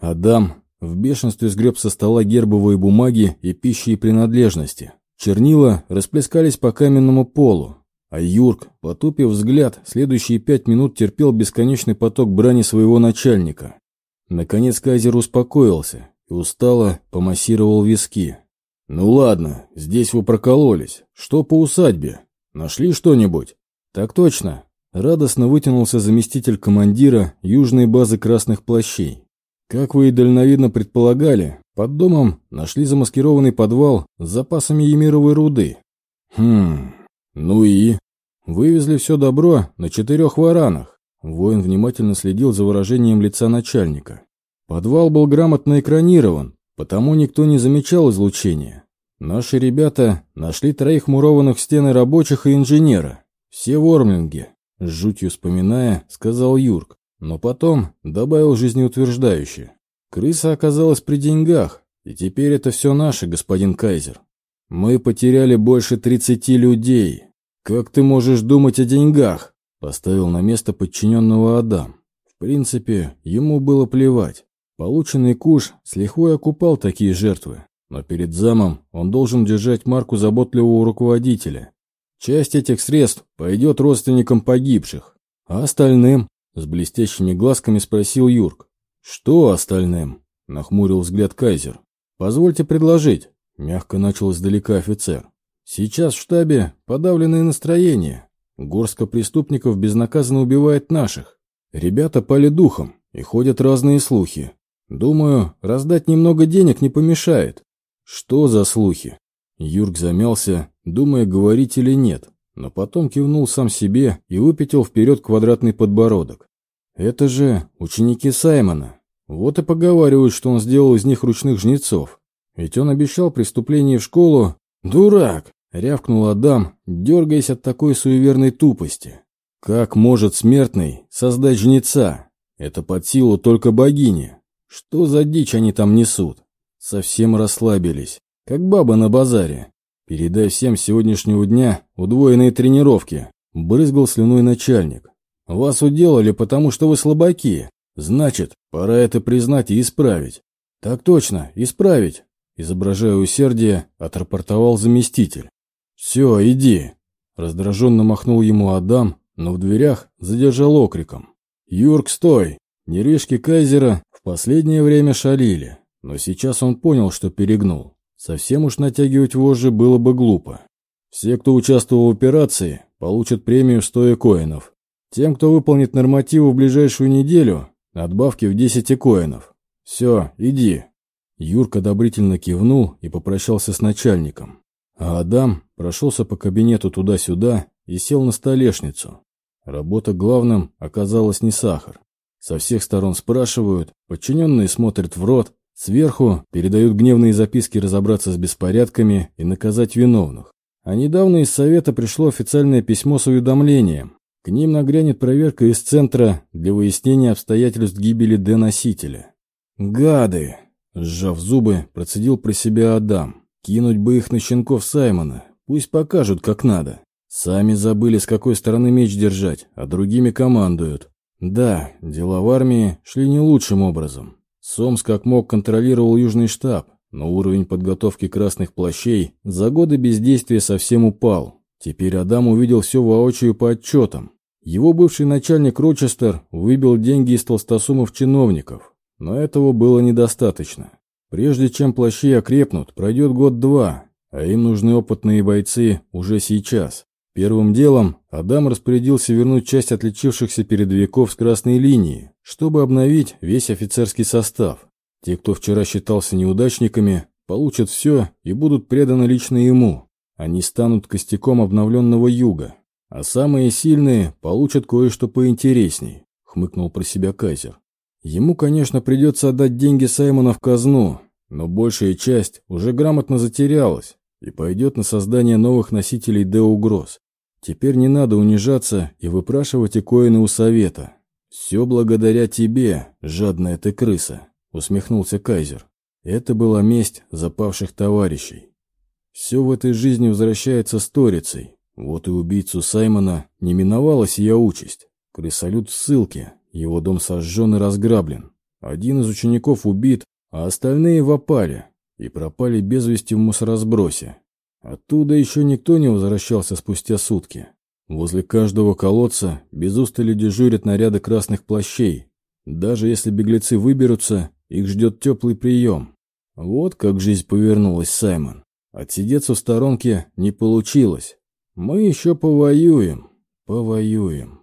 Адам в бешенстве сгреб со стола гербовые бумаги и пищи и принадлежности. Чернила расплескались по каменному полу, а Юрк, потупив взгляд, следующие пять минут терпел бесконечный поток брани своего начальника. Наконец Кайзер успокоился и устало помассировал виски. «Ну ладно, здесь вы прокололись. Что по усадьбе? Нашли что-нибудь?» «Так точно». Радостно вытянулся заместитель командира южной базы красных плащей. Как вы и дальновидно предполагали, под домом нашли замаскированный подвал с запасами емировой руды. Хм, ну и? Вывезли все добро на четырех варанах. Воин внимательно следил за выражением лица начальника. Подвал был грамотно экранирован, потому никто не замечал излучения. Наши ребята нашли троих мурованных стены рабочих и инженера. Все вормлинги. С жутью вспоминая, сказал Юрк, но потом добавил жизнеутверждающе. Крыса оказалась при деньгах, и теперь это все наше, господин Кайзер. Мы потеряли больше тридцати людей. Как ты можешь думать о деньгах? Поставил на место подчиненного Адам. В принципе, ему было плевать. Полученный куш с лихвой окупал такие жертвы, но перед замом он должен держать марку заботливого руководителя. Часть этих средств пойдет родственникам погибших, а остальным, с блестящими глазками спросил Юрк. Что остальным? Нахмурил взгляд Кайзер. Позвольте предложить, мягко начал издалека офицер. Сейчас в штабе подавленное настроение. Горстка преступников безнаказанно убивает наших. Ребята пали духом, и ходят разные слухи. Думаю, раздать немного денег не помешает. Что за слухи? Юрк замялся, думая, говорить или нет, но потом кивнул сам себе и выпятил вперед квадратный подбородок. Это же ученики Саймона. Вот и поговаривают, что он сделал из них ручных жнецов. Ведь он обещал преступление в школу. Дурак! Рявкнул Адам, дергаясь от такой суеверной тупости. Как может смертный создать жнеца? Это под силу только богини. Что за дичь они там несут? Совсем расслабились, как баба на базаре. Передай всем сегодняшнего дня удвоенные тренировки. Брызгал слюной начальник. Вас уделали, потому что вы слабаки. Значит, пора это признать и исправить. Так точно, исправить. Изображая усердие, отрапортовал заместитель. Все, иди. Раздраженно махнул ему Адам, но в дверях задержал окриком. «Юрк, стой!» Нервишки Кайзера последнее время шалили, но сейчас он понял, что перегнул. Совсем уж натягивать вожжи было бы глупо. Все, кто участвовал в операции, получат премию стоя коинов. Тем, кто выполнит нормативы в ближайшую неделю, надбавки в 10 коинов. Все, иди. Юрка одобрительно кивнул и попрощался с начальником. А Адам прошелся по кабинету туда-сюда и сел на столешницу. Работа главным оказалась не сахар. Со всех сторон спрашивают, подчиненные смотрят в рот, сверху передают гневные записки разобраться с беспорядками и наказать виновных. А недавно из Совета пришло официальное письмо с уведомлением. К ним нагрянет проверка из Центра для выяснения обстоятельств гибели Д-носителя. «Гады!» – сжав зубы, процедил про себя Адам. «Кинуть бы их на щенков Саймона, пусть покажут, как надо. Сами забыли, с какой стороны меч держать, а другими командуют. Да, дела в армии шли не лучшим образом. Сомс как мог контролировал Южный штаб, но уровень подготовки красных плащей за годы бездействия совсем упал. Теперь Адам увидел все воочию по отчетам. Его бывший начальник Рочестер выбил деньги из толстосумов чиновников, но этого было недостаточно. Прежде чем плащи окрепнут, пройдет год-два, а им нужны опытные бойцы уже сейчас. Первым делом Адам распорядился вернуть часть отличившихся передовиков с красной линии, чтобы обновить весь офицерский состав. Те, кто вчера считался неудачниками, получат все и будут преданы лично ему. Они станут костяком обновленного юга. А самые сильные получат кое-что поинтересней, хмыкнул про себя Кайзер. Ему, конечно, придется отдать деньги Саймона в казну, но большая часть уже грамотно затерялась и пойдет на создание новых носителей Д-угроз. Теперь не надо унижаться и выпрашивать икоины у совета. Все благодаря тебе, жадная ты крыса, усмехнулся Кайзер. Это была месть запавших товарищей. Все в этой жизни возвращается сторицей. Вот и убийцу Саймона не миновала сия участь. Крысолют в ссылке, его дом сожжен и разграблен. Один из учеников убит, а остальные в опале и пропали без вести в мусоросбросе. Оттуда еще никто не возвращался спустя сутки. Возле каждого колодца без устали дежурят наряды красных плащей. Даже если беглецы выберутся, их ждет теплый прием. Вот как жизнь повернулась, Саймон. Отсидеться в сторонке не получилось. Мы еще повоюем, повоюем.